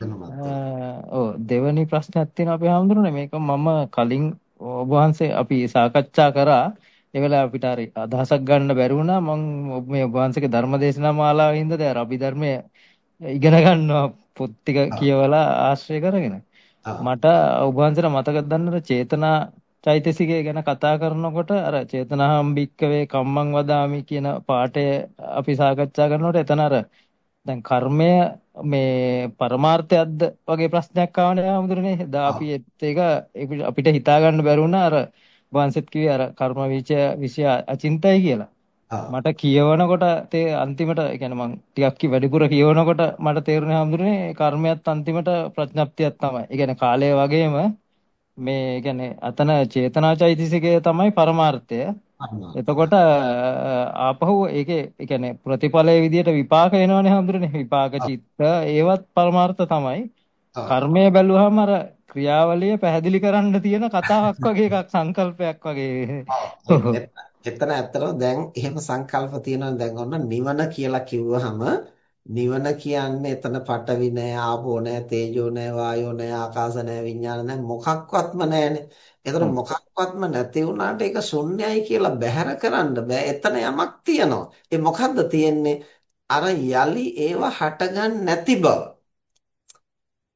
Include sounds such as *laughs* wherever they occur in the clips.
ඔව් දෙවැනි ප්‍රශ්නයක් තියෙනවා අපි හඳුනන්නේ මේක මම කලින් ඔබ වහන්සේ අපි සාකච්ඡා කරා. ඒ වෙලාව අපිට හරි අදහසක් ගන්න බැරි වුණා. මම මේ ඔබ වහන්සේගේ ධර්මදේශනා මාලාවේ හින්දා දැන් අපි ධර්මයේ ඉගෙන ගන්නවා පොත් ටික කියවලා ආශ්‍රය කරගෙන. මට ඔබ වහන්සේට මතකද දන්නද චේතනා චෛතසිකය ගැන කතා කරනකොට අර චේතනාහම් භික්කවේ කම්මං වදාමි කියන පාඩය අපි සාකච්ඡා කරනකොට එතන අර දැන් කර්මය මේ පරමාර්ථයක්ද වගේ ප්‍රශ්නයක් ආවනේ ආමුදුරනේ. දා අපි ඒක අපිට හිතා ගන්න බැරි වුණා අර වංශෙත් කිව්වේ අර කර්ම විචය විෂය අචින්තයි කියලා. මට කියවනකොට තේ අන්තිමට يعني මං ටිකක් වැඩිපුර කියවනකොට මට තේරුණේ හැමදෙරේ කර්මයක් අන්තිමට ප්‍රඥප්තියක් තමයි. ඒ කියන්නේ කාලය වගේම මේ කියන්නේ අතන චේතනාචෛතසිකය තමයි පරමාර්ථය. එතකොට ආපහු ඒකේ ඒ කියන්නේ ප්‍රතිඵලයේ විදියට විපාක එනවනේ හැමදෙරේ විපාක චිත්ත ඒවත් පරමාර්ථ තමයි. කර්මය බැලුවහම අර ක්‍රියාවලිය පැහැදිලි කරන්න තියෙන කතාවක් වගේ එකක් සංකල්පයක් වගේ. එතන ඇත්තටම දැන් එහෙම සංකල්ප තියෙනවා දැන් ඔන්න නිවන කියලා කිව්වහම නිවන කියන්නේ එතන පඨවි නෑ ආපෝ නෑ තේජෝ නෑ වායෝ නෑ ආකාශ නෑ විඥාන නෑ මොකක්වත්ම නෑනේ. එතන මොකක්වත්ම නැති වුණාට ඒක ශුන්‍යයි කියලා බැහැර කරන්න බෑ. එතන යමක් තියෙනවා. ඒ මොකද්ද තියෙන්නේ? අර යලි ඒව හටගන්න නැති බව.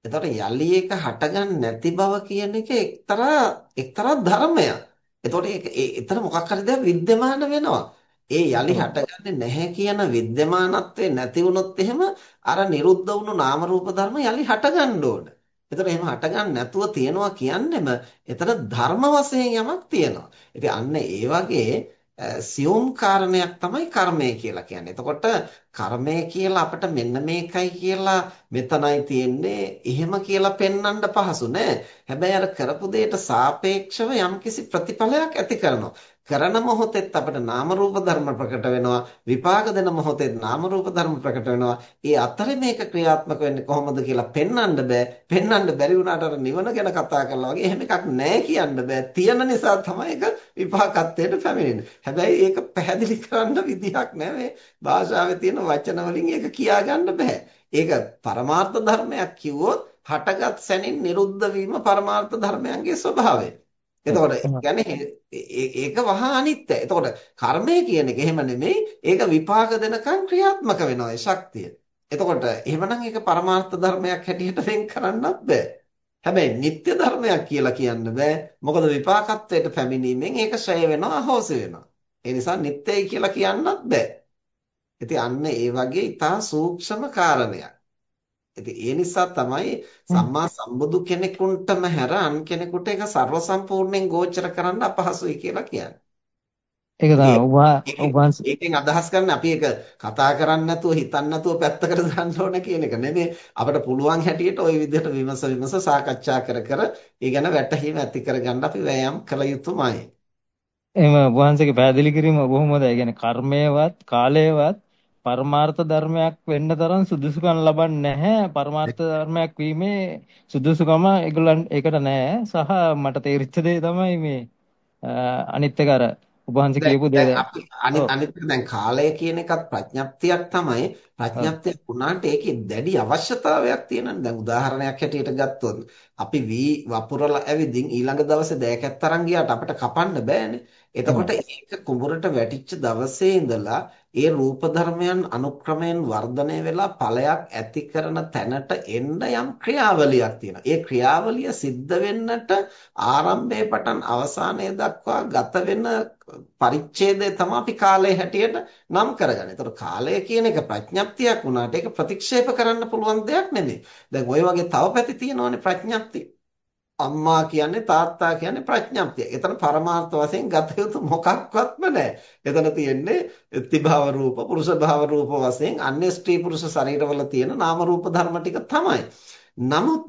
එතකොට යලි එක හටගන්න නැති බව කියන එක එක්තරා එක්තරා ධර්මයක්. එතකොට ඒක එතන මොකක් හරි දෙයක් विद्यमान වෙනවා. ඒ යලි හටගන්නේ නැහැ කියන विद्यමානත්වේ නැති වුණොත් එහෙම අර නිරුද්ධ වුණු නාම රූප ධර්ම යලි හටගන්න ඕන. එතන එහෙම හටගන්න නැතුව තියනවා කියන්නෙම එතන ධර්ම වශයෙන් යමක් තියෙනවා. ඉතින් අන්න ඒ වගේ සියුම් කාරණයක් තමයි කර්මය කියලා කියන්නේ. එතකොට කර්මය කියලා අපිට මෙන්න මේකයි කියලා මෙතනයි තියෙන්නේ එහෙම කියලා පෙන්වන්න පහසු නෑ. හැබැයි අර කරපු දෙයට සාපේක්ෂව යම්කිසි ප්‍රතිඵලයක් ඇති කරනවා. කරන මොහොතෙත් අපිට නාම රූප ධර්ම ප්‍රකට වෙනවා. විපාක දෙන මොහොතෙත් නාම රූප ධර්ම ප්‍රකට වෙනවා. ඒ අතරේ මේක ක්‍රියාත්මක වෙන්නේ කොහොමද කියලා පෙන්වන්න බෑ. පෙන්වන්න බැරි වුණාට අර නිවන ගැන කතා කරලා වගේ එහෙම එකක් නැහැ කියන්න බෑ. තියෙන නිසා තමයි ඒක විපාකත්වයට පැමිණෙන්නේ. හැබැයි ඒක පැහැදිලි කරන්න විදිහක් නැහැ භාෂාවේ තියෙන වචන වලින් ඒක කියාගන්න බෑ. ඒක පරමාර්ථ ධර්මයක් කිව්වොත් හටගත් සැනින් නිරුද්ධ වීම පරමාර්ථ ධර්මයන්ගේ ස්වභාවය. එතකොට කියන්නේ ඒක වහා අනිත්‍යයි. එතකොට කර්මය කියන එක එහෙම නෙමෙයි. ඒක විපාක දෙනකන් ක්‍රියාත්මක වෙනවා ඒ ශක්තිය. එතකොට එහෙමනම් ඒක පරමාර්ථ ධර්මයක් හැටියට වෙන් කරන්නත් බෑ. හැබැයි නিত্য ධර්මයක් කියලා කියන්න බෑ. මොකද විපාකත්වයට පැමිණීමෙන් ඒක ශ්‍රේ වෙනවා, අහෝස වෙනවා. ඒ නිසා නিত্যයි කියලා කියන්නත් බෑ. ඉතින් අන්න ඒ වගේ ඊටා සූක්ෂම කාරණයක්. ඒ නිසා තමයි සම්මා සම්බුදු කෙනෙකුන්ටම හැර අන් කෙනෙකුට ඒක ਸਰව සම්පූර්ණයෙන් ගෝචර කරන්න අපහසුයි කියලා කියන්නේ. ඒක තමයි උභාන් ඒකෙන් අදහස් කරන්නේ අපි ඒක කතා කරන්නේ නැතුව හිතන්නේ නැතුව පැත්තකට දාන්න ඕන කියන එක නෙමෙයි අපිට පුළුවන් හැටියට ওই විදිහට විමස විමස සාකච්ඡා කර කර ඒ ගැන වැටහීම ඇති කරගන්න අපි වෑයම් කළ යුතුමයි. එහෙම උභාන්සේගේ පැහැදිලි කිරීම බොහොම හොඳයි. ඒ කියන්නේ කර්මයේවත් කාලයේවත් පරමාර්ථ ධර්මයක් වෙන්න තරම් සුදුසුකම් ලබන්නේ නැහැ. පරමාර්ථ ධර්මයක් වීමේ සුදුසුකම ඒගොල්ලන් ඒකට නැහැ. සහ මට තේරිච්ච දේ තමයි මේ අනිත් එක අර වහන්සේ කියපු දේ අනිත් අනිත් දැන් කාලය කියන එකත් ප්‍රඥප්තියක් තමයි. ප්‍රඥප්තියක් වුණාට ඒකේ දැඩි අවශ්‍යතාවයක් තියෙනනේ. දැන් උදාහරණයක් හැටියට ගත්තොත් අපි වී වපුරලා ඇවිදින් ඊළඟ දවසේ දෑකැත්ත අරන් ගියාට අපිට කපන්න බෑනේ. එතකොට ඒක කුඹුරට වැටිච්ච දවසේ ඉඳලා ඒ රූප ධර්මයන් අනුක්‍රමයෙන් වර්ධනය වෙලා ඵලයක් ඇති කරන තැනට එන්න යම් ක්‍රියාවලියක් තියෙනවා. ඒ ක්‍රියාවලිය සිද්ධ වෙන්නට ආරම්භයේ පටන් අවසානය දක්වා ගත වෙන පරිච්ඡේදය තමයි අපි කාලය හැටියට නම් කරගන්නේ. ඒතකොට කාලය කියන එක ප්‍රඥප්තියක් වුණාට ඒක ප්‍රතික්ෂේප කරන්න පුළුවන් දෙයක් නෙමෙයි. දැන් ওই වගේ තව පැති තියෙනවානේ ප්‍රඥප්තිය. අම්මා කියන්නේ තාත්තා කියන්නේ ප්‍රඥප්තිය. එතන පරමාර්ථ වශයෙන් ගත යුතු මොකක්වත්ම නැහැ. එතන තියෙන්නේ ත්‍ිභාව රූප, පුරුෂ භාව රූප වශයෙන් අන්‍ය ස්ත්‍රී පුරුෂ ශරීරවල තියෙන නාම රූප ධර්ම ටික තමයි. නමුත්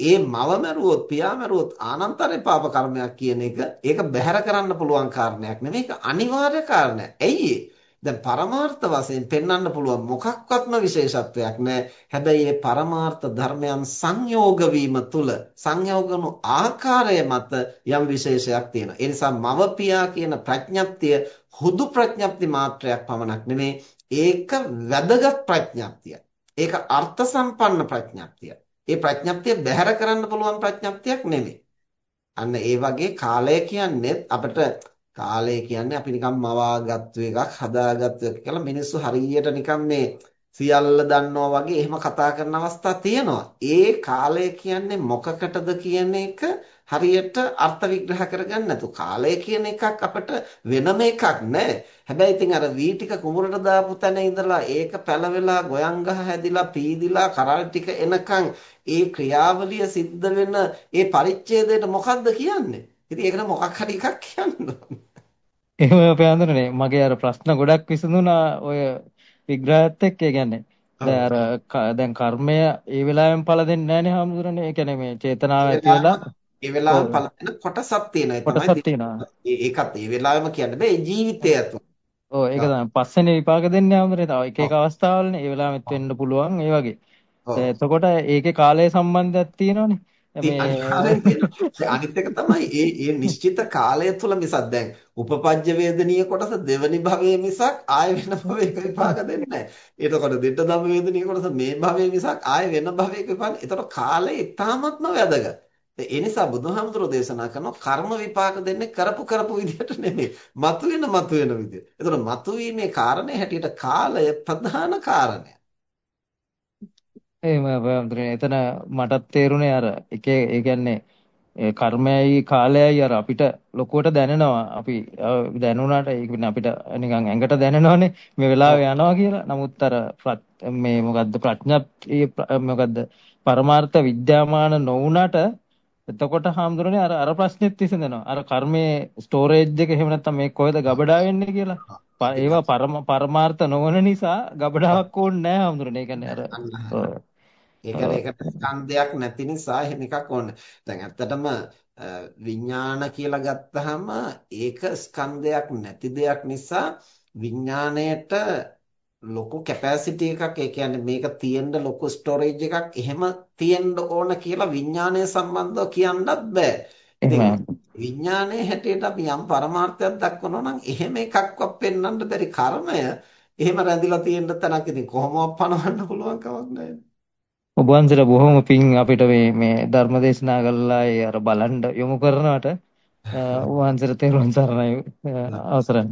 ඒ මව මරුවොත් පියා මරුවොත් ආනන්තරේ පාප කර්මයක් කියන එක ඒක බැහැර කරන්න පුළුවන් කාරණයක් නෙමෙයි. ඒක අනිවාර්ය කාරණයක්. ඇයි ඒ? දැන් පරමාර්ථ වශයෙන් පෙන්වන්න පුළුවන් මොකක්වත්ම විශේෂත්වයක් නැහැ. හැබැයි මේ පරමාර්ථ ධර්මයන් සංයෝග වීම තුල සංයෝගන ආකාරය මත යම් විශේෂයක් තියෙනවා. ඒ නිසා මවපියා කියන ප්‍රඥප්තිය හුදු ප්‍රඥප්ති මාත්‍රයක් පමණක් නෙමෙයි ඒක වැදගත් ප්‍රඥප්තියක්. ඒක අර්ථ සම්පන්න ප්‍රඥප්තිය. ඒ ප්‍රඥප්තිය බැහැර කරන්න පුළුවන් ප්‍රඥප්තියක් නෙමෙයි. අන්න ඒ වගේ කාලය කියන්නේ අපිට කාලය කියන්නේ අපි නිකන් මවාගත්තු එකක් හදාගත්තු එකක් කියලා මිනිස්සු හරියට නිකන් මේ සියල්ල දන්නවා වගේ එහෙම කතා කරන අවස්ථා තියෙනවා. ඒ කාලය කියන්නේ මොකකටද කියන එක හරියට අර්ථ විග්‍රහ කරගන්න නැතු. කාලය කියන එකක් අපිට වෙනම එකක් නෑ. හැබැයි ඉතින් අර වී ටික කුඹුරට දාපු තැන ඉඳලා ඒක පැලවෙලා ගොයන් ගහ හැදිලා පීදිලා කරල් ටික එනකන් ඒ ක්‍රියාවලිය සිද්ධ වෙන ඒ පරිච්ඡේදයට මොකද්ද කියන්නේ? ඉතින් ඒකට මොකක් හරි එකක් කියන්න. එහෙම අපේ අඳුරනේ මගේ අර ප්‍රශ්න ගොඩක් විසඳුණා ඔය විග්‍රහයත් එක්ක ඒ කියන්නේ දැන් අර දැන් කර්මය ඒ වෙලාවෙන් ඵල දෙන්නේ නැහනේ හාමුදුරනේ. ඒ කියන්නේ මේ චේතනාව ඇති වෙලා ඒ වෙලාවෙන් ඵල දෙන කොටසක් තියෙනවා. ඒ කොටසක් තියෙනවා. ඒකත් ඒ වෙලාවෙම කියන්න බෑ. ජීවිතය ඇතුළත. ඔව් ඒක තමයි පස්සේනේ විපාක දෙන්නේ හාමුදුරනේ. තව එක එක අවස්ථාවලනේ ඒ වෙලාවෙත් වෙන්න පුළුවන් ඒ වගේ. එතකොට ඒකේ කාලය සම්බන්ධයක් තියෙනවනේ. අනිත් එක තමයි ඒ ඒ නිශ්චිත කාලය තුල මිසක් දැන් උපපජ්ජ වේදනීය කොටස දෙවනි භවයේ මිසක් ආය වෙන භවයක විපාක දෙන්නේ නැහැ. එතකොට දෙට ධම්ම වේදනීය කොටස මේ භවයේ මිසක් ආය වෙන භවයක විපාක. එතකොට කාලය ඉතාමත්ම වැදගත්. ඒ නිසා බුදුහාමුදුරෝ දේශනා කරනවා කර්ම විපාක දෙන්නේ කරපු කරපු විදිහට නෙමෙයි. මතුවෙන මතුවෙන විදිහට. එතකොට මතුවීමේ කාරණේ හැටියට කාලය ප්‍රධාන කාරණය. එහෙම අපේ එතන මටත් තේරුනේ අර එක ඒ කියන්නේ ඒ කර්මයයි කාලයයි අර අපිට ලොකුවට දැනෙනවා. අපි දැනුණාට ඒක අපිට නිකන් ඇඟට දැනෙනවනේ මේ වෙලාවේ යනවා කියලා. නමුත් අර මේ මොකද්ද ප්‍රඥප්තිය මොකද්ද පරමාර්ථ විද්‍යාමාන නොවුනට එතකොට හාමුදුරනේ අර අර ප්‍රශ්නෙත් විසඳෙනවා. අර කර්මයේ ස්ටෝරේජ් එක එහෙම නැත්නම් මේ කොහෙද ගබඩා වෙන්නේ කියලා. ඒවා පරමාර්ථ නොවන නිසා ගබඩාවක් ඕනේ නැහැ හාමුදුරනේ. ඒ කියන්නේ අර ඒ කියන්නේ ඒකට ස්කන්ධයක් නැති නිසා එහෙම එකක් ඕනේ. දැන් ඇත්තටම විඥාන කියලා ගත්තාම ඒක ස්කන්ධයක් නැති දෙයක් නිසා විඥාණයට ලොකු කැපැසිටි එකක් ඒ කියන්නේ මේක තියෙන්න ලොකු ස්ටෝරේජ් එකක් එහෙම තියෙන්න ඕන කියලා විඥාණය සම්බන්ධව කියන්නත් බෑ. ඉතින් විඥානයේ හැටියට අපි යම් පරමාර්ථයක් දක්වනවා නම් එහෙම එකක්වත් පෙන්වන්න බැරි කර්මය එහෙම රැඳිලා තියෙන්න තැනක් ඉතින් කොහොමවත් පණවන්න පුළුවන් කමක් නැහැ. ඔබ වහන්සේලා බොහොම පිං අපිට මේ මේ ධර්ම දේශනා කළා ඒ අර බලන්න යොමු කරනවට *laughs* වහන්සේට තේරුම් සරණයි අවසරයි.